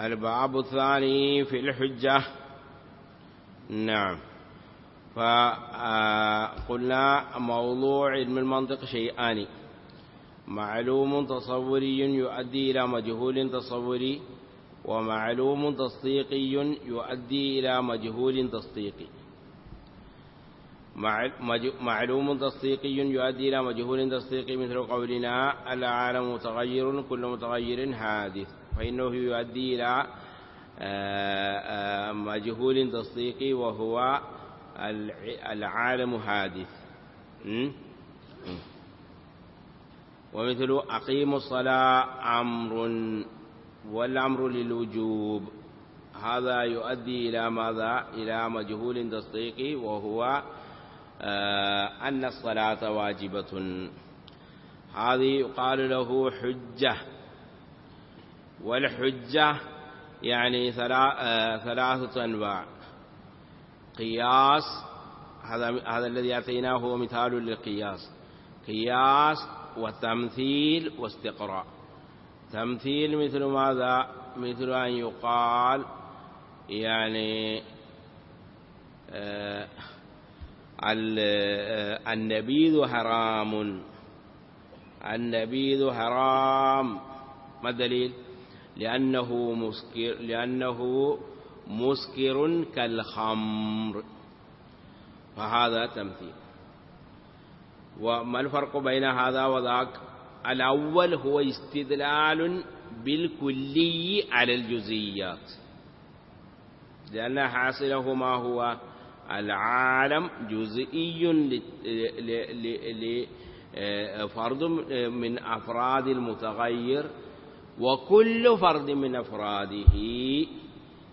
الباب الثاني في الحجة. نعم. فقلنا موضوع علم المنطق شيئان. معلوم تصوري يؤدي إلى مجهول تصوري ومعلوم تصديقي يؤدي إلى مجهول تصديقي. معلوم تصديقي يؤدي إلى مجهول تصديقي مثل قولنا العالم متغير كل متغير حادث. فإنه يؤدي إلى آه، آه، مجهول تصديقي وهو العالم حادث. ومثل أقيموا الصلاة أمر والأمر للوجوب. هذا يؤدي إلى ماذا؟ إلى مجهول تصديقي وهو آه، أن الصلاة واجبة. هذه يقال له حجة. والحجة يعني آه، ثلاثة أنواع. قياس هذا هذا الذي أتيناه هو مثال للقياس. قياس وتمثيل واستقراء. تمثيل مثل ماذا؟ مثل أن يقال يعني آه النبيذ حرام. النبيذ حرام. ما الدليل؟ لأنه مسكر لأنه مسكر كالخمر. فهذا تمثيل. وما الفرق بين هذا وذاك؟ الأول هو استدلال بالكلي على الجزئيات. لأن حاصله ما هو العالم جزئي لفرد من أفراد المتغير. وكل فرد من أفراده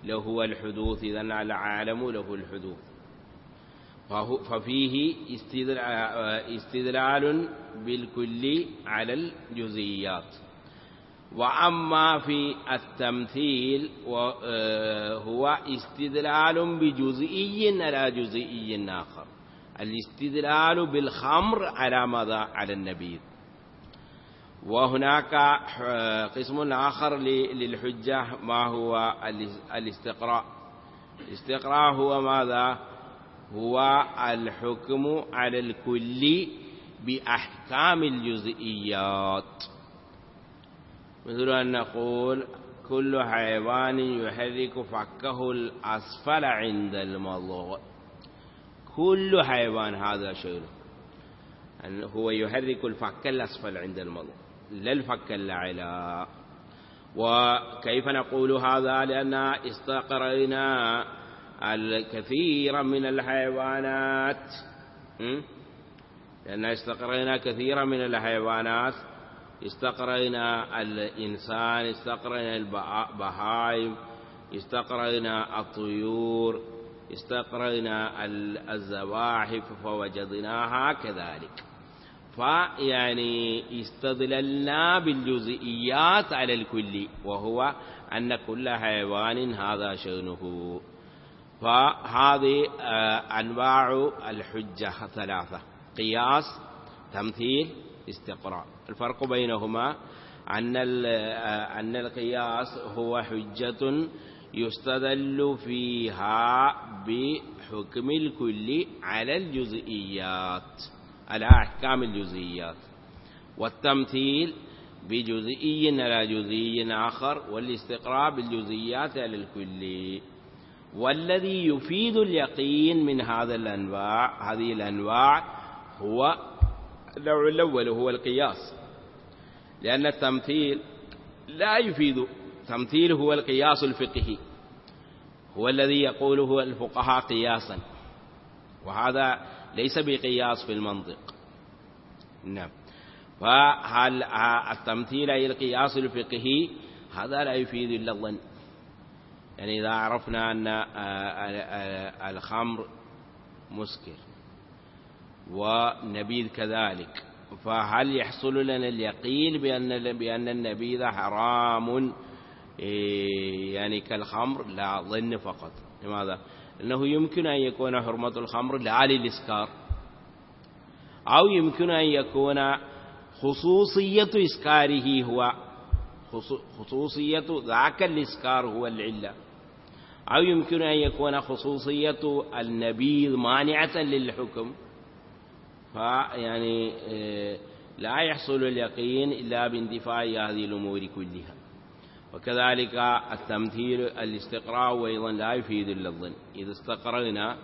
له الحدوث إذن العالم له الحدوث. ففيه استدلال بالكل على الجزئيات. وأما في التمثيل آه، هو استدلال بجزئي على جزئي آخر. الاستدلال بالخمر على ماذا؟ على النبيذ. وهناك آه، قسم آخر للحجة ما هو الاستقراء. الاستقراء هو ماذا؟ هو الحكم على الكل بأحكام الجزئيات. مثل أن نقول كل حيوان يحرك فكه الأسفل عند المضغ كل حيوان هذا شيء هو يحرك الفك الأسفل عند المضغ لا الفك الأعلى وكيف نقول هذا؟ لأن استقرينا الكثير من الحيوانات. لأن استقرينا كثيرا من الحيوانات. استقرينا الإنسان استقرينا البهائم استقرينا الطيور استقرينا الزواحف فوجدناها كذلك. فيعني استدللنا بالجزئيات على الكل وهو أن كل حيوان هذا شأنه. فهذه آه، أنواع الحجة ثلاثة. قياس تمثيل استقراء. الفرق بينهما أن أن القياس هو حجة يستدل فيها بحكم الكل على الجزئيات. على أحكام الجزئيات. والتمثيل بجزئي على جزئي آخر والاستقراء بالجزئيات على الكل. والذي يفيد اليقين من هذا الأنواع هذه الأنواع هو النوع الأول هو القياس. لأن التمثيل لا يفيد تمثيل هو القياس الفقهي. هو الذي يقوله الفقهاء قياسا. وهذا ليس بقياس في المنطق. نعم. فهل التمثيل أي القياس الفقهي هذا لا يفيد إلا الظن. يعني إذا عرفنا أن الخمر مسكر ونبيذ كذلك فهل يحصل لنا اليقين بأن بأن النبيذ حرام؟ إيه، يعني كالخمر لا ظن فقط. لماذا؟ لأنه يمكن أن يكون حرمة الخمر لا للإسكار أو يمكن أن يكون خصوصية إسكاره هو. خصوصية ذاك الإسكار هو العلة. أو يمكن أن يكون خصوصية النبيذ مانعة للحكم. فيعني آه، لا يحصل اليقين إلا باندفاع هذه الأمور كلها. وكذلك التمثيل الاستقراء أيضا لا يفيد إلا الظن إذا استقرينا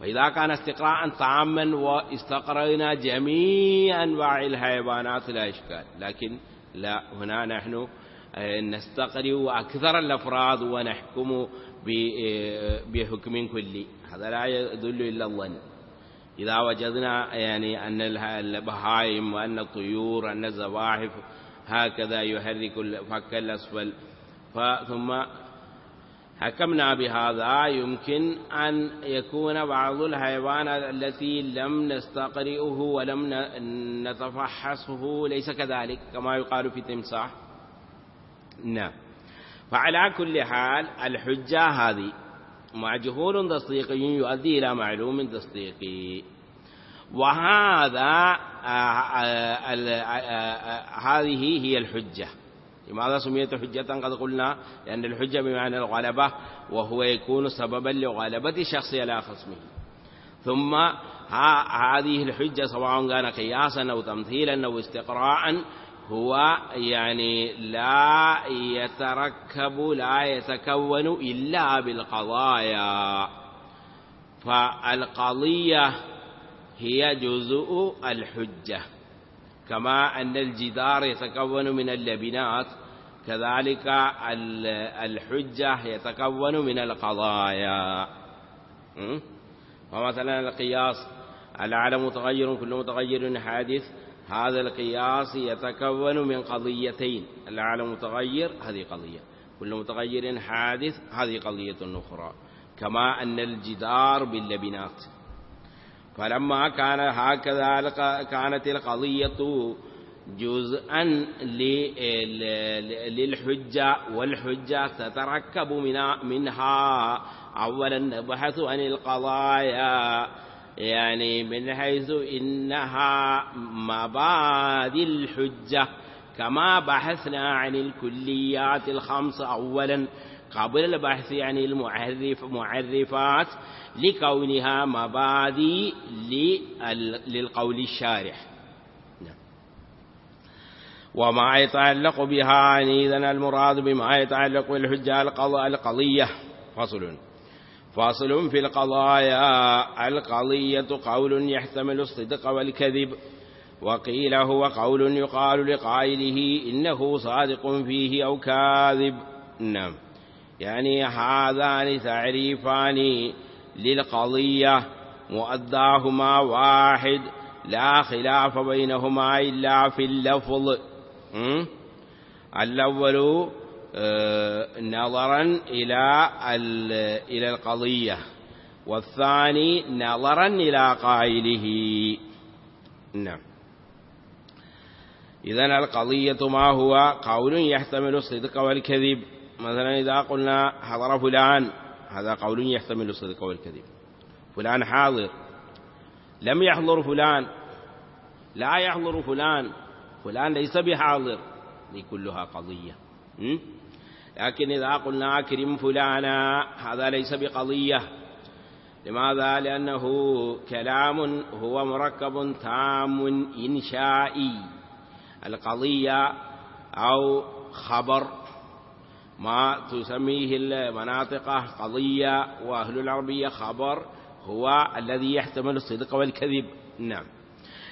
فإذا كان استقراء تاما واستقرينا جميع أنواع الحيوانات لا إشكال. لكن لا هنا نحن آه، نستقرئ أكثر الأفراد ونحكم آه، بحكم كلي. هذا لا يدل إلا الظن إذا وجدنا يعني أن البهائم وأن الطيور أن الزواحف هكذا يحرك الفك الأسفل. ثم حكمنا بهذا. يمكن أن يكون بعض الحيوانات التي لم نستقرئه ولم نتفحصه ليس كذلك كما يقال في التمساح. نعم. فعلى كل حال الحجة هذه مع جهول تصديقي يؤدي إلى معلوم تصديقي. وهذا آه، آه، آه، هذه هي الحجة. لماذا سميت حجة؟ قد قلنا لأن الحجة بمعنى الغلبة وهو يكون سببا لغلبة شخص على خصمه. ثم هذه الحجة سواء كان قياسا أو تمثيلا أو استقراء هو يعني لا يتركب لا يتكون إلا بالقضايا. فالقضية هي جزء الحجة. كما أن الجدار يتكون من اللبنات كذلك الحجة يتكون من القضايا. فمثلا القياس العالم متغير كل متغير حادث هذا القياس يتكون من قضيتين. العالم متغير هذه قضية. كل متغير حادث هذه قضية أخرى. كما أن الجدار باللبنات. فلما كان هكذا كانت القضية جزءا للحجة والحجة تتركب منها. أولا نبحث عن القضايا يعني من حيث إنها مبادئ الحجة كما بحثنا عن الكليات الخمس أولا. قبل البحث عن المعرف معرفات لكونها مبادئ للقول الشارح. نعم. وما يتعلق بها إذن المراد بما يتعلق بالحجة القضية. فصل. فاصل في القضايا. القضية قول يحتمل الصدق والكذب. وقيل هو قول يقال لقائله إنه صادق فيه أو كاذب. نعم. يعني هذان تعريفان للقضية مؤداهما واحد لا خلاف بينهما إلا في اللفظ. الأول آه، نظرا إلى إلى القضية. والثاني نظرا إلى قائله. نعم. إذن القضية ما هو؟ قول يحتمل الصدق والكذب. مثلا إذا قلنا حضر فلان هذا قول يحتمل الصدق والكذب فلان حاضر. لم يحضر فلان. لا يحضر فلان. فلان ليس بحاضر. دي كلها قضية. لكن إذا قلنا أكرم فلانا هذا ليس بقضية. لماذا؟ لأنه كلام هو مركب تام إنشائي. القضية أو خبر ما تسميه المناطق قضية وأهل العربية خبر هو الذي يحتمل الصدق والكذب. نعم.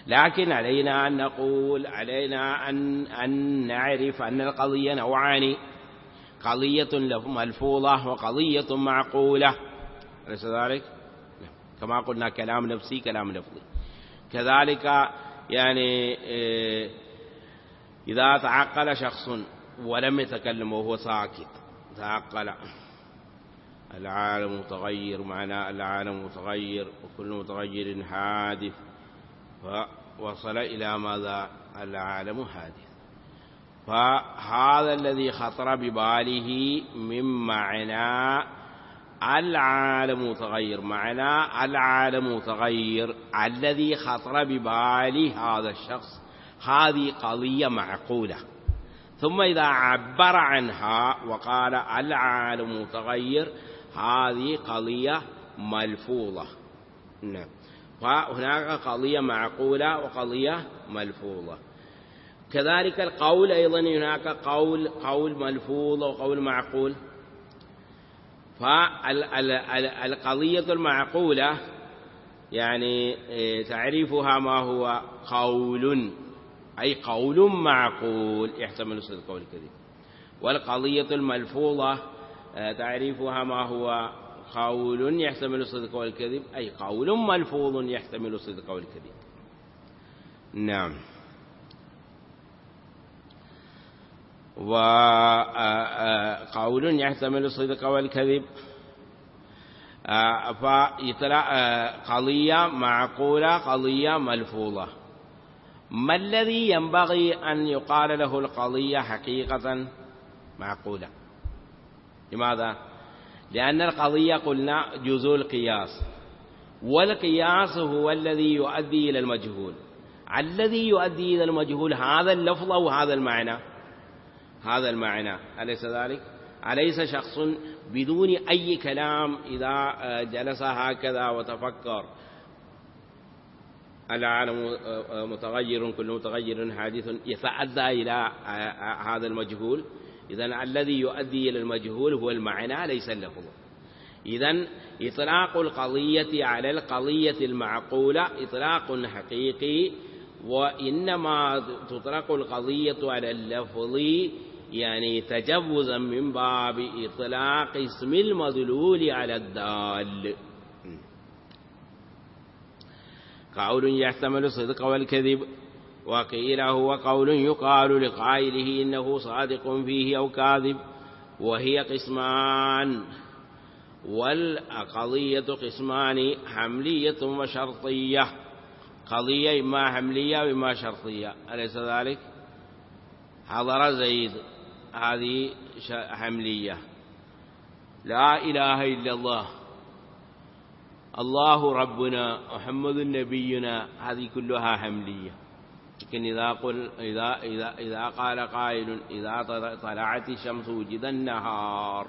لكن علينا أن نقول علينا أن, أن نعرف أن القضية نوعان. قضية ملفوظة وقضية معقولة. أليس ذلك؟ نعم. كما قلنا كلام نفسي كلام لفظي. كذلك يعني إيه، إذا تعقل شخص ولم يتكلم وهو ساكت. تعقل. العالم متغير معنى العالم متغير وكل متغير حادث. فوصل إلى ماذا؟ العالم حادث. فهذا الذي خطر بباله من معنى العالم متغير. معنى العالم متغير الذي خطر بباله هذا الشخص. هذه قضية معقولة. ثم إذا عبر عنها وقال العالم متغير هذه قضية ملفوظة. نعم. فهناك قضية معقولة وقضية ملفوظة. كذلك القول أيضا هناك قول قول ملفوظ وقول معقول. فالقضية المعقولة يعني إيه، تعريفها ما هو؟ قول. أي قول معقول. يحتمل صدق قول الكذب والقضية الملفوظة آه، تعريفها ما هو قول يحتمل الصدق والكذب أي قول ملفوظ يحتمل الصدق والكذب نعم. وقول آه، آه، يحتمل الصدق والكذب فيطلع قضية معقولة قضية ملفوظة. ما الذي ينبغي أن يقال له القضية حقيقة؟ معقولة. لماذا؟ لأن القضية قلنا جزء القياس. والقياس هو الذي يؤدي إلى المجهول. الذي يؤدي إلى المجهول هذا اللفظ أو هذا المعنى؟ هذا المعنى. أليس ذلك؟ أليس شخص بدون أي كلام إذا جلس هكذا وتفكر العالم متغير كل متغير حادث يتعدى إلى هذا المجهول. إذا الذي يؤدي إلى المجهول هو المعنى ليس اللفظ إذا إطلاق القضية على القضية المعقولة إطلاق حقيقي وإنما تطلق القضية على اللفظ يعني تجوزا من باب إطلاق اسم المدلول على الدال. قول يحتمل الصدق والكذب وقيل هو قول يقال لقائله إنه صادق فيه أو كاذب وهي قسمان. والقضية قسمان حملية وشرطية. قضية إما حملية وإما شرطية. أليس ذلك؟ حضر زيد. هذه حملية. لا إله إلا الله. الله ربنا محمد نبينا هذه كلها حملية لكن إذا, قل إذا, إذا, إذا قال قائل إذا طلعت الشمس وجد النهار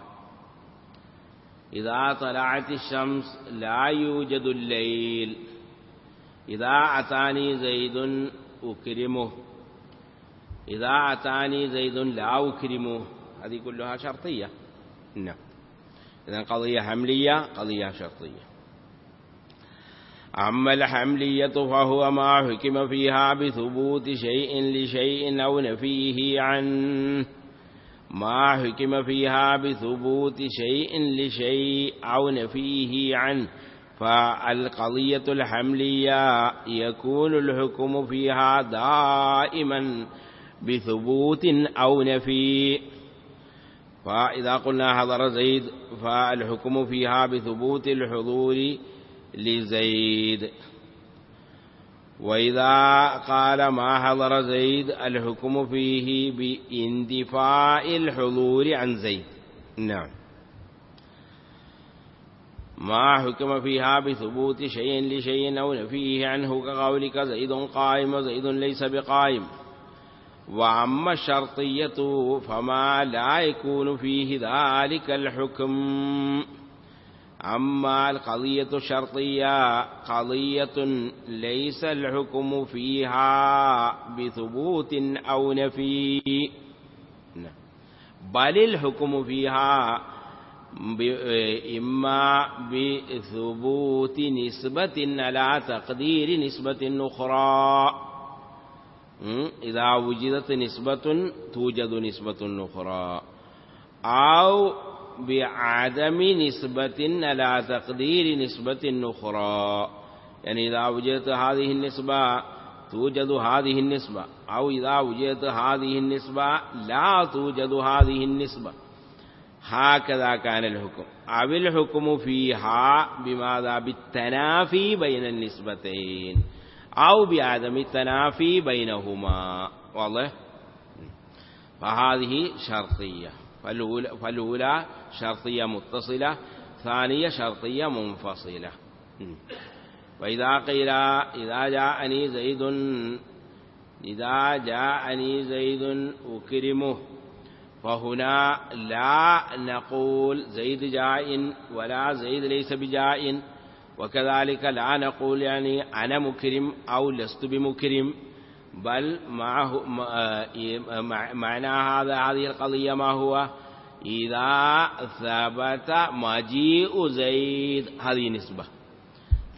إذا طلعت الشمس لا يوجد الليل إذا أتاني زيد أكرمه إذا أتاني زيد لا أكرمه هذه كلها شرطية نعم إذا قضية حملية قضية شرطية أما الحملية فهو ما حكم فيها بثبوت شيء لشيء أو نفيه عنه ما حكم فيها بثبوت شيء لشيء أو نفيه عنه فالقضية الحملية يكون الحكم فيها دائما بثبوت أو نفي فإذا قلنا حضر زيد فالحكم فيها بثبوت الحضور لزيد. وإذا قال ما حضر زيد الحكم فيه باندفاع الحضور عن زيد. نعم. ما حكم فيها بثبوت شيء لشيء أو نفيه عنه كقولك زيد قائم وزيد ليس بقائم. وأما الشرطية فما لا يكون فيه ذلك الحكم. أما القضية الشرطية قضية ليس الحكم فيها بثبوت أو نفي. بل الحكم فيها إما بثبوت نسبة على تقدير نسبة أخرى. إذا وجدت نسبة توجد نسبة أخرى. أو بعدم نسبة على تقدير نسبة أخرى. يعني إذا وجدت هذه النسبة توجد هذه النسبة أو إذا وجدت هذه النسبة لا توجد هذه النسبة. هكذا كان الحكم. أو الحكم فيها بماذا؟ بالتنافي بين النسبتين أو بعدم التنافي بينهما. والله فهذه شرطية. فالأولى, شرطية متصلة ثانية شرطية منفصلة. وإذا قيل إذا جاءني زيد إذا جاءني زيد أكرمه فهنا لا نقول زيد جاء ولا زيد ليس بجاء وكذلك لا نقول يعني أنا مكرم أو لست بمكرم. بل معه معنى هذا هذه القضية ما هو؟ إذا ثبت مجيء زيد هذه نسبة.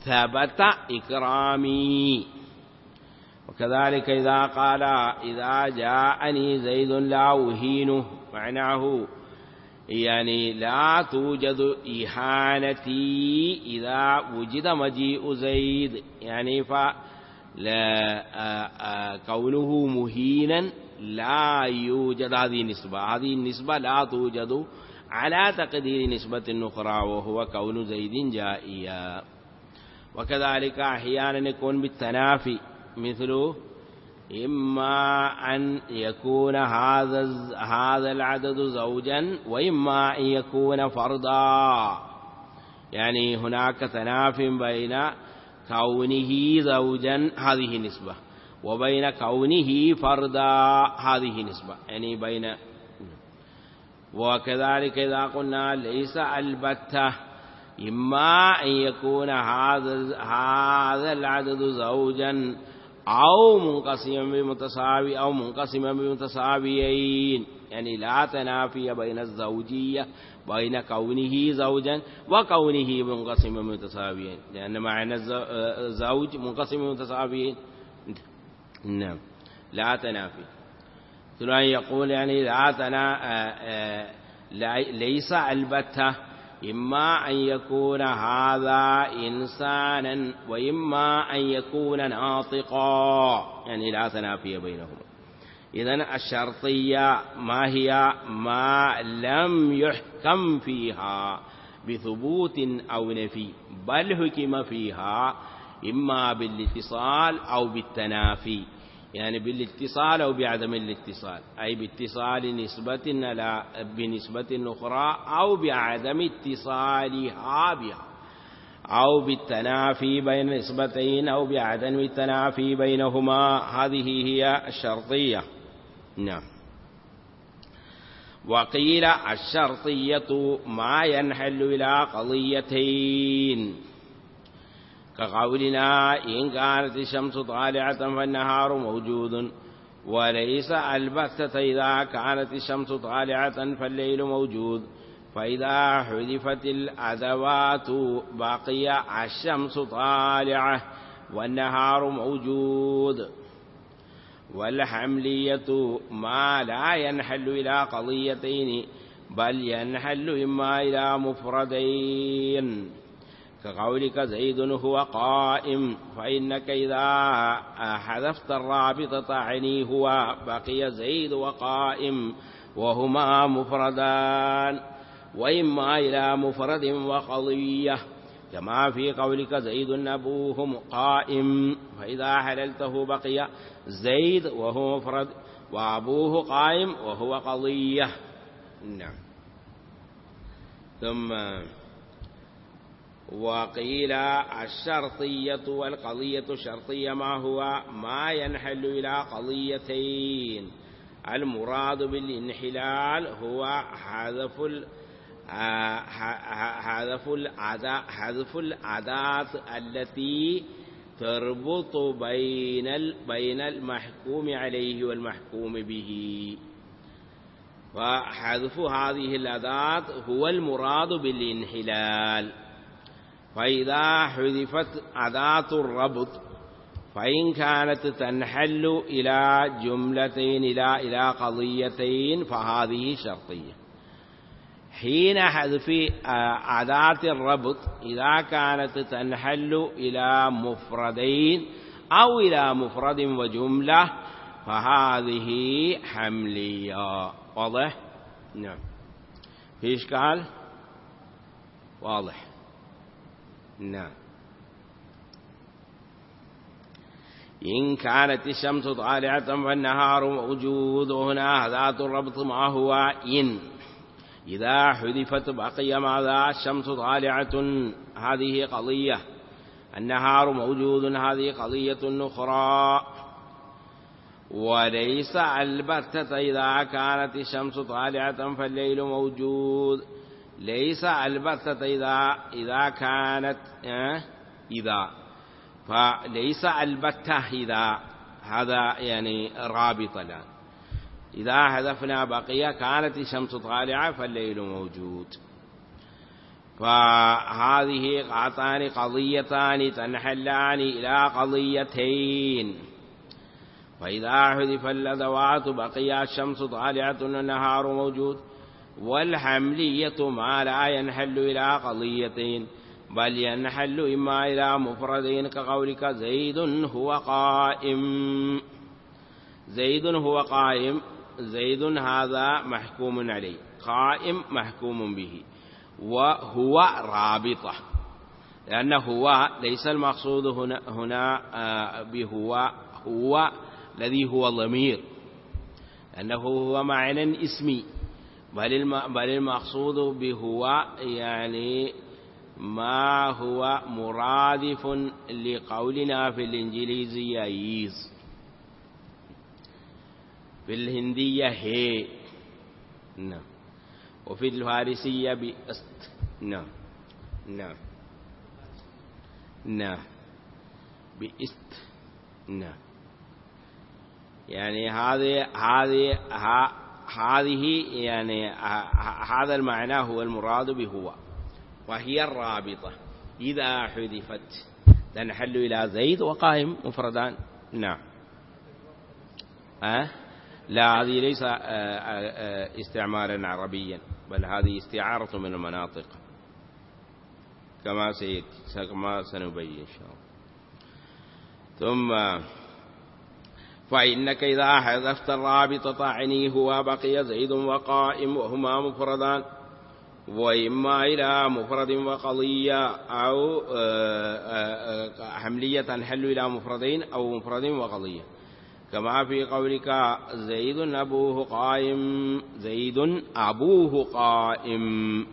ثبت إكرامي. وكذلك إذا قال إذا جاءني زيد لا أهينه معناه. يعني لا توجد إهانتي إذا وجد مجيء زيد. يعني ف كونه مهينا لا يوجد. هذه النسبة هذه النسبة لا توجد على تقدير نسبة أخرى وهو كون زيد جائيا. وكذلك أحيانا يكون بالتنافي مثل إما أن يكون هذا هذا العدد زوجا وإما أن يكون فردا يعني هناك تناف بين كونه زوجا هذه نسبة. وبين كونه فردا هذه نسبة. يعني بين وكذلك إذا قلنا ليس البتة إما أن يكون هذا هذا العدد زوجا أو منقسما بمتساوي أو منقسما بمتساويين. يعني لا تنافي بين الزوجية بين كونه زوجا وكونه منقسما بمتساويين لأن معنى الزوج منقسم بمتساويين نعم. لا تنافي. أن يقول يعني لا تنا ليس البتة. إما أن يكون هذا إنسانا وإما أن يكون ناطقا. يعني لا تنافي بينهما. إذن الشرطية ما هي؟ ما لم يحكم فيها بثبوت أو نفي بل حكم فيها إما بالاتصال أو بالتنافي يعني بالاتصال أو بعدم الاتصال أي باتصال نسبة بنسبة أخرى أو بعدم اتصالها بها أو بالتنافي بين نسبتين أو بعدم التنافي بينهما. هذه هي الشرطية. نعم. وقيل الشرطية ما ينحل إلى قضيتين. كقولنا إن كانت الشمس طالعة فالنهار موجود وليس البتة إذا كانت الشمس طالعة فالليل موجود. فإذا حذفت الأدوات بقي الشمس طالعة والنهار موجود. والحملية ما لا ينحل إلى قضيتين بل ينحل إما إلى مفردين. كقولك زيد هو قائم فإنك إذا حذفت الرابطة عني هو بقي زيد وقائم وهما مفردان. وإما إلى مفرد وقضية كما في قولك زيد أبوه قائم فإذا حللته بقي زيد وهو مفرد وأبوه قائم وهو قضية. نعم. ثم وقيل الشرطية والقضية شرطية ما هو؟ ما ينحل إلى قضيتين. المراد بالانحلال هو حذف حذف حذف العادات التي تربط بين بين المحكوم عليه والمحكوم به وحذف هذه الأداة هو المراد بالانحلال فإذا حذفت أداة الربط فإن كانت تنحل إلى جملتين إلى إلى قضيتين فهذه شرطية حين حذف أداة الربط إذا كانت تنحل إلى مفردين أو إلى مفرد وجملة فهذه حملية. واضح؟ نعم. في إشكال؟ واضح. نعم. إن كانت الشمس طالعة فالنهار موجود هنا ذات الربط ما هو؟ إن. إذا حذفت بقي ماذا؟ الشمس طالعة. هذه قضية. النهار موجود. هذه قضية أخرى. وليس البتة إذا كانت الشمس طالعة فالليل موجود. ليس البتة إذا إذا كانت إذا. فليس البتة إذا. هذا يعني رابط الآن إذا هدفنا بقية كانت الشمس طالعة فالليل موجود. فهذه قاطان قضيتان تنحلان إلى قضيتين. فإذا حذف الأدوات بقي الشمس طالعة والنهار موجود. والحملية ما لا ينحل إلى قضيتين بل ينحل إما إلى مفردين كقولك زيد هو قائم. زيد هو قائم. زيد هذا محكوم عليه قائم محكوم به وهو رابطة لأن هو ليس المقصود هنا, هنا آه، بهو هو الذي هو ضمير أنه هو معنى اسمي بل المقصود بهو يعني ما هو مرادف لقولنا في الإنجليزية ييز. في الهندية هي. نعم. وفي الفارسية بأست نعم. نعم. نعم. بإست. نعم. يعني هذه هذه هذه يعني هذا المعنى هو المراد بهو وهي الرابطة. إذا حذفت. تنحل إلى زيد وقائم مفردان. نعم. أه؟ لا هذه ليس آه، آه، آه، استعمالا عربيا بل هذه استعارة من المناطق. كما كما سنبين إن شاء الله. ثم فإنك إذا حذفت الرابط طعني هو بقي زيد وقائم وهما مفردان. وإما إلى مفرد وقضية أو حملية تنحل إلى مفردين أو مفرد وقضية. كما في قولك زيد أبوه قائم زيد أبوه قائم.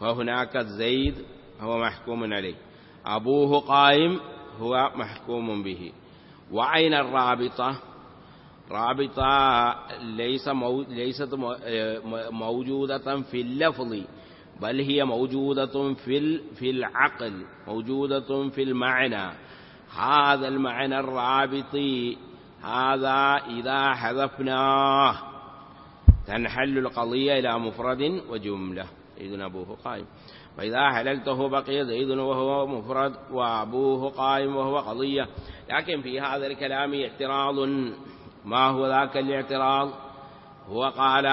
فهناك زيد هو محكوم عليه أبوه قائم هو محكوم به. وعين الرابطة؟ رابطة ليس ليست موجودة في اللفظ بل هي موجودة في في العقل موجودة في المعنى. هذا المعنى الرابط. هذا إذا حذفناه. تنحل القضية إلى مفرد وجملة. إذن أبوه قائم. فإذا حللته بقي زيد وهو مفرد وأبوه قائم وهو قضية. لكن في هذا الكلام اعتراض. ما هو ذاك الاعتراض؟ هو قال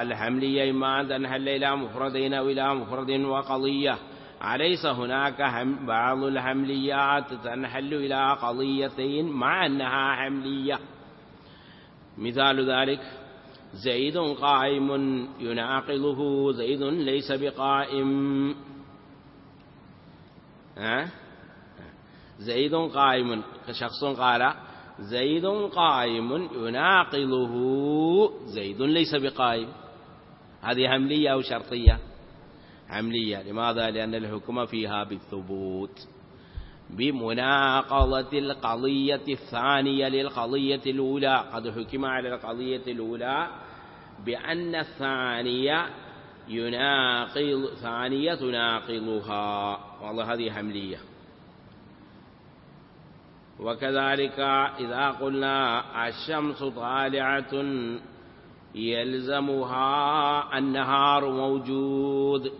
الحملية إما أن تنحل إلى مفردين أو إلى مفرد وقضية. أليس هناك بعض الحمليات تنحل إلى قضيتين مع أنها حملية. مثال ذلك زيد قائم يناقضه زيد ليس بقائم. ها؟ زيد قائم كشخص قال زيد قائم يناقضه زيد ليس بقائم. هذه هملية أو شرطية؟ عملية. لماذا؟ لأن الحكم فيها بالثبوت. بمناقضة القضية الثانية للقضية الأولى. قد حكم على القضية الأولى بأن الثانية يناقض ثانية تناقضها. والله هذه حملية وكذلك إذا قلنا الشمس طالعة يلزمها النهار موجود.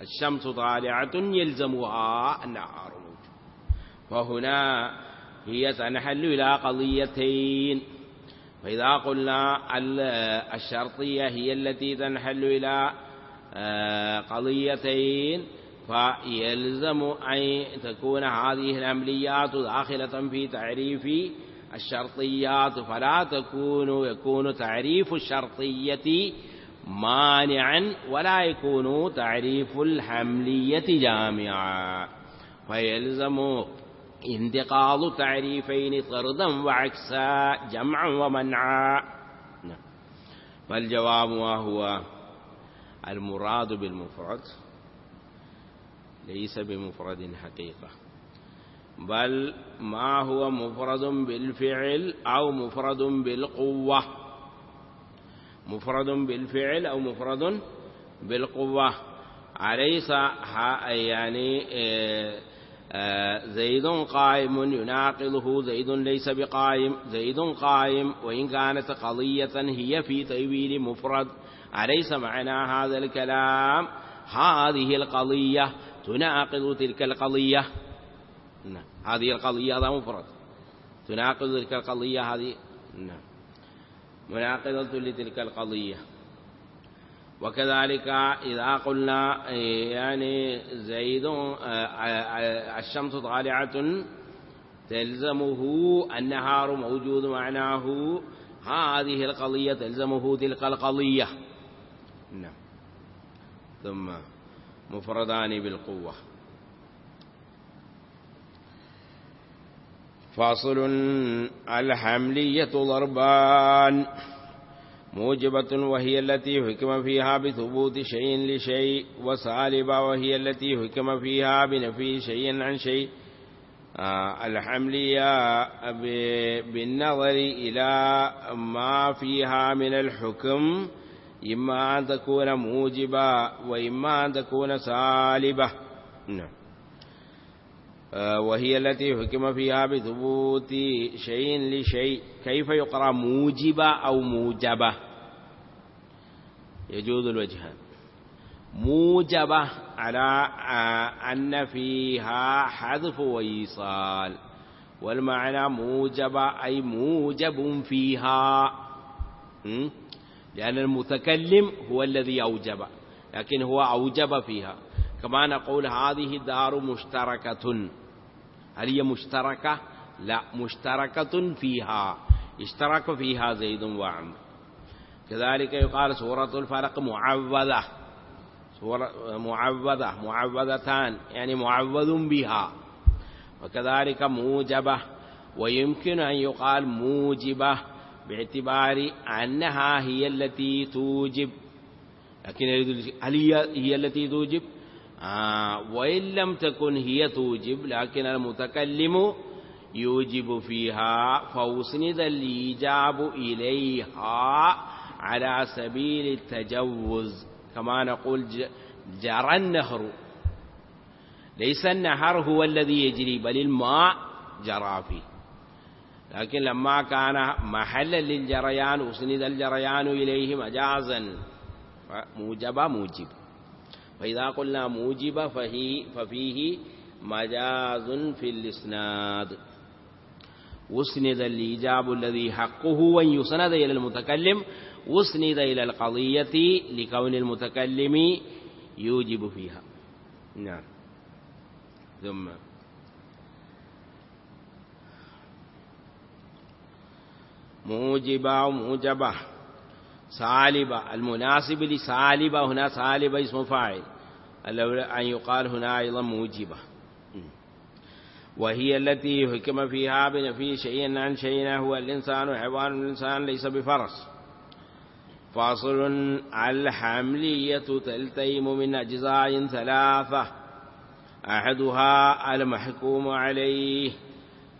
الشمس طالعة يلزمها النهار موجود فهنا هي تنحل إلى قضيتين. فإذا قلنا الشرطية هي التي تنحل إلى آه، قضيتين فيلزم أن تكون هذه العمليات داخلة في تعريف الشرطيات. فلا تكون يكون تعريف الشرطية مانعا ولا يكون تعريف الحملية جامعا. فيلزم انتقاض تعريفين طردا وعكسا جمعا ومنعا. نعم. فالجواب ما هو؟ المراد بالمفرد ليس بمفرد حقيقة بل ما هو مفرد بالفعل أو مفرد بالقوة. مفرد بالفعل أو مفرد بالقوة. أليس يعني آه، آه، زيد قائم يناقضه. زيد ليس بقائم. زيد قائم. وإن كانت قضية هي في تأويل مفرد. أليس معنى هذا الكلام؟ هذه القضية تناقض تلك القضية. نعم هذه القضية هذا مفرد. تناقض تلك القضية هذه. نعم. مناقضة لتلك القضية. وكذلك إذا قلنا يعني زيد الشمس طالعة تلزمه النهار موجود معناه هذه القضية تلزمه تلك القضية. نعم. ثم مفردان بالقوة. فاصل الحملية ضربان. موجبة وهي التي حكم فيها بثبوت شيء لشيء وسالبة وهي التي حكم فيها بنفي شيء عن شيء. آه الحملية بالنظر إلى ما فيها من الحكم إما أن تكون موجبة وإما أن تكون سالبة. نعم. وهي التي حكم فيها بثبوت شيء لشيء. كيف يقرأ؟ موجبة أو موجبة. يجوز الوجهان موجبة على آه أن فيها حذف وإيصال والمعنى موجبة أي موجب فيها. لأن المتكلم هو الذي أوجب لكن هو أوجب فيها. كما نقول هذه الدار مشتركة. هل هي مشتركة؟ لا مشتركة فيها. اشترك فيها زيد وعمر. كذلك يقال سورة الفلق معوذة. سورة معوذة معوذتان يعني معوذ بها. وكذلك موجبة. ويمكن أن يقال موجبة باعتبار أنها هي التي توجب. لكن هل هي التي توجب؟ وإن لم تكن هي توجب لكن المتكلم يوجب فيها فأسند الإيجاب إليها على سبيل التجوز كما نقول جرى النهر ليس النهر هو الذي يجري بل الماء جرى فيه لكن لما كان محلا للجريان أسند الجريان إليه مجازا موجب موجب فإذا قلنا موجب فهي ففيه مجاز في الإسناد. وسند الإيجاب الذي حقه وأن يسند إلى المتكلم وسند إلى القضية لكون المتكلم يوجب فيها. نعم. ثم موجبة وموجبة سالبة المناسب لسالبة هنا سالبة اسم فاعل. أن يقال هنا أيضا موجبة. وهي التي حكم فيها بنفي شيء عن شيء هو الإنسان وحيوان الإنسان ليس بفرس. فاصل الحملية تلتيم من أجزاء ثلاثة. أحدها المحكوم عليه.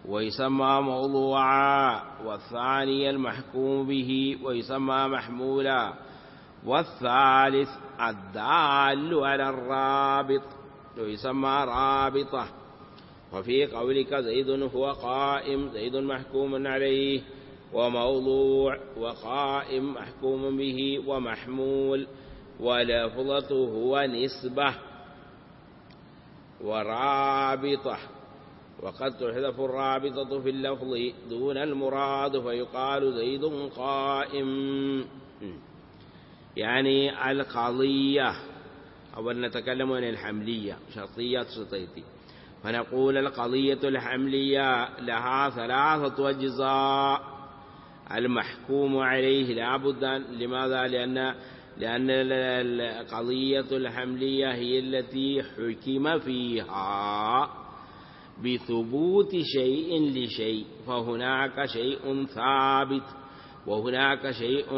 ويسمى موضوعا والثاني المحكوم به ويسمى محمولا والثالث الدال على الرابط ويسمى رابطة. وفي قولك زيد هو قائم زيد محكوم عليه وموضوع وقائم محكوم به ومحمول ولفظته هو نسبة ورابطة. وقد تحذف الرابطة في اللفظ دون المراد فيقال زيد قائم. يعني القضية أول نتكلم عن الحملية شرطية شرطيتي فنقول القضية الحملية لها ثلاثة أجزاء. المحكوم عليه لا بد لماذا؟ لأن لأن القضية الحملية هي التي حكم فيها. بثبوت شيء لشيء فهناك شيء ثابت وهناك شيء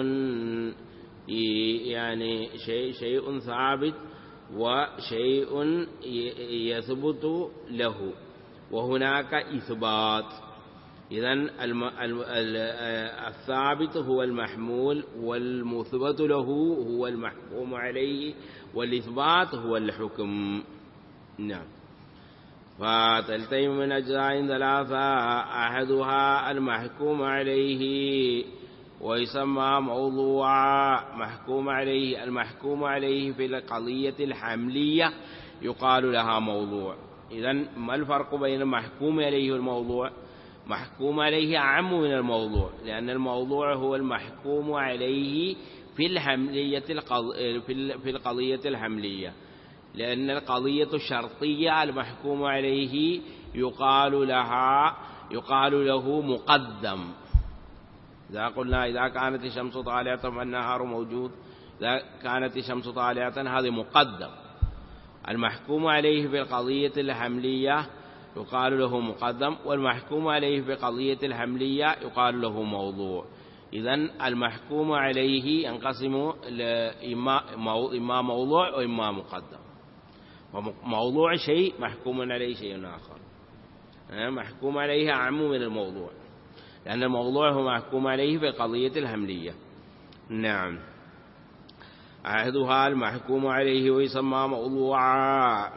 يعني شيء شيء ثابت وشيء يثبت له وهناك إثبات. إذا الثابت هو المحمول والمثبت له هو المحكوم عليه والإثبات هو الحكم. نعم. فتلتهم من أجزاء ثلاثة أحدها المحكوم عليه ويسمى موضوعا محكوم عليه المحكوم عليه في القضية الحملية يقال لها موضوع. إذا ما الفرق بين المحكوم عليه والموضوع؟ محكوم عليه أعم من الموضوع لأن الموضوع هو المحكوم عليه في الحملية في القضية الحملية. لأن القضية الشرطية المحكوم عليه يقال لها يقال له مقدم. إذا قلنا إذا كانت الشمس طالعة فالنهار موجود إذا كانت الشمس طالعة هذا مقدم. المحكوم عليه في القضية الحملية يقال له مقدم والمحكوم عليه في قضية الحملية يقال له موضوع. إذا المحكوم عليه ينقسم إما موضوع وإما مقدم. وموضوع شيء محكوم عليه شيء آخر. محكوم عليه أعم من الموضوع. لأن الموضوع هو محكوم عليه في قضية الهملية نعم. عهدها المحكوم عليه ويسمى موضوعا.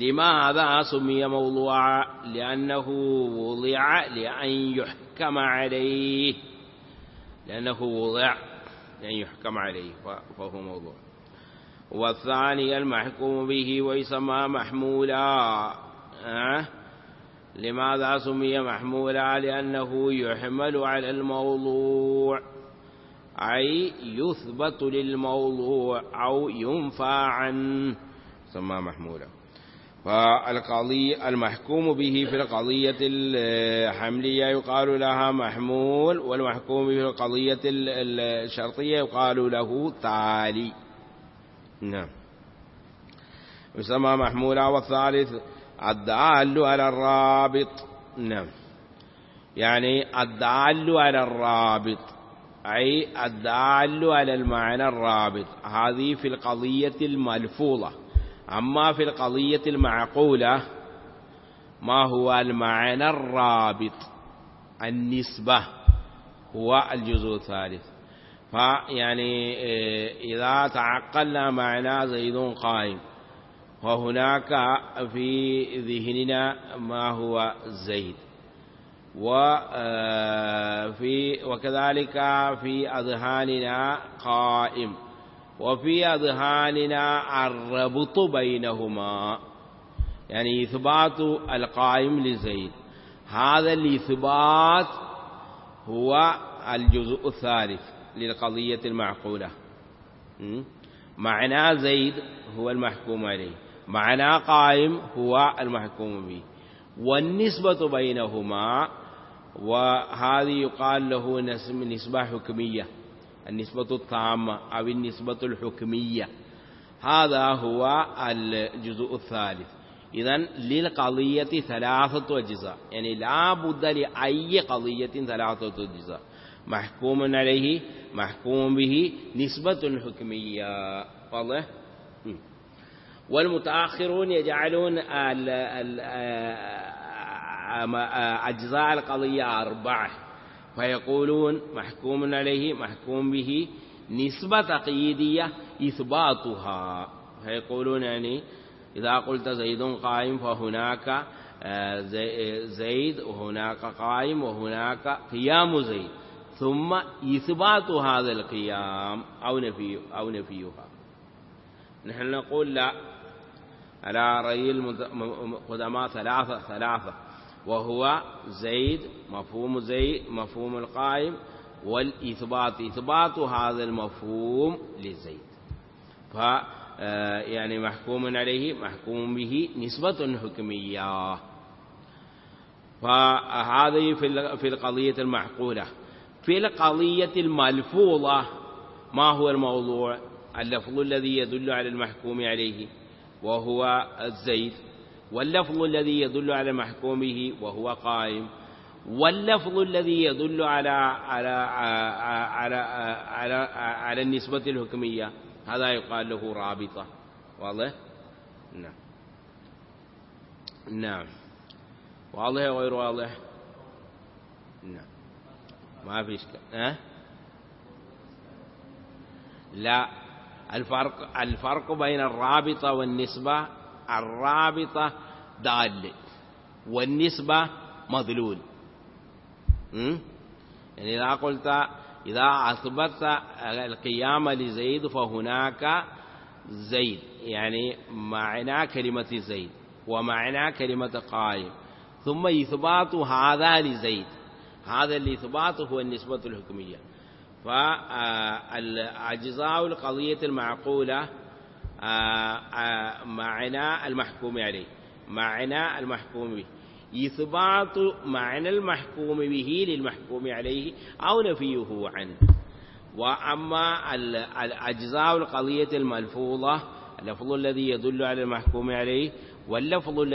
لماذا سمي موضوعا؟ لأنه وضع لأن يحكم عليه. لأنه وضع لأن يحكم عليه فهو موضوع. والثاني المحكوم به ويسمى محمولا. أه؟ لماذا سمي محمولا؟ لأنه يحمل على الموضوع. أي يثبت للموضوع أو ينفى عنه سمى محمولا. فالقضية المحكوم به في القضية الحملية يقال لها محمول والمحكوم في القضية الشرطية يقال له تالي. نعم. يسمى محمولا والثالث الدال على الرابط. نعم. يعني الدال على الرابط. أي الدال على المعنى الرابط. هذه في القضية الملفوظة. أما في القضية المعقولة ما هو المعنى الرابط؟ النسبة هو الجزء الثالث. فيعني إيه، إذا تعقلنا معنى زيد قائم. وهناك في ذهننا ما هو زيد. وفي وكذلك في أذهاننا قائم. وفي أذهاننا الربط بينهما. يعني إثبات القائم لزيد. هذا الإثبات هو الجزء الثالث. للقضية المعقولة. معنى زيد هو المحكوم عليه. معنى قائم هو المحكوم به. والنسبة بينهما وهذه يقال له نسبة حكمية. النسبة التامة أو النسبة الحكمية. هذا هو الجزء الثالث. إذا للقضية ثلاثة أجزاء. يعني لا بد لأي قضية ثلاثة أجزاء. محكوم عليه محكوم به نسبة حكمية. واضح؟ والمتأخرون يجعلون أجزاء القضية أربعة. فيقولون محكوم عليه محكوم به نسبة تقييدية إثباتها. فيقولون يعني إذا قلت زيد قائم فهناك آه، زيد وهناك قائم وهناك قيام زيد. ثم إثبات هذا القيام أو نفي أو نفيها. نحن نقول لا. على رأي القدماء ثلاثة ثلاثة. وهو زيد مفهوم زيد مفهوم القائم والإثبات. إثبات هذا المفهوم لزيد. ف آه، يعني محكوم عليه محكوم به نسبة حكمية. فهذه في القضية المعقولة. في القضية الملفوظة ما هو الموضوع؟ اللفظ الذي يدل على المحكوم عليه وهو الزيد واللفظ الذي يدل على محكومه وهو قائم واللفظ الذي يدل على على على على, على النسبة الحكمية هذا يقال له رابطة. واضح؟ نعم. نعم. واضح غير واضح؟ نعم. ما في إشكال. أه؟ لا. الفرق الفرق بين الرابطة والنسبة الرابطة دال والنسبة مضلول يعني إذا قلت إذا أثبت القيام لزيد فهناك زيد. يعني معنى كلمة زيد ومعنى كلمة قائم. ثم إثبات هذا لزيد. هذا الإثبات هو النسبة الحكمية. فأجزاء القضية المعقولة معنى المحكوم عليه معنى المحكوم به. إثبات معنى المحكوم به للمحكوم عليه أو نفيه عنه. وأما الأجزاء القضية الملفوظة اللفظ الذي يدل على المحكوم عليه واللفظ